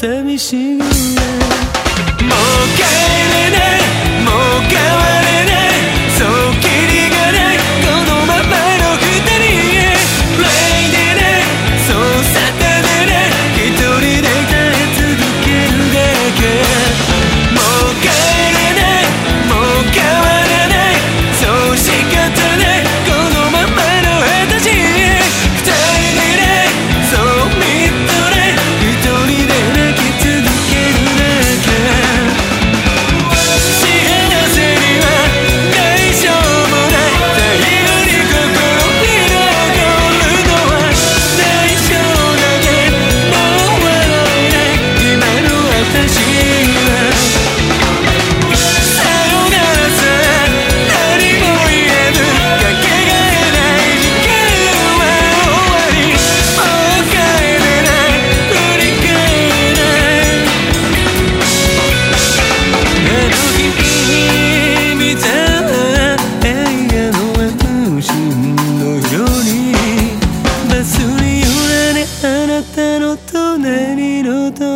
在你心里面。の隣のと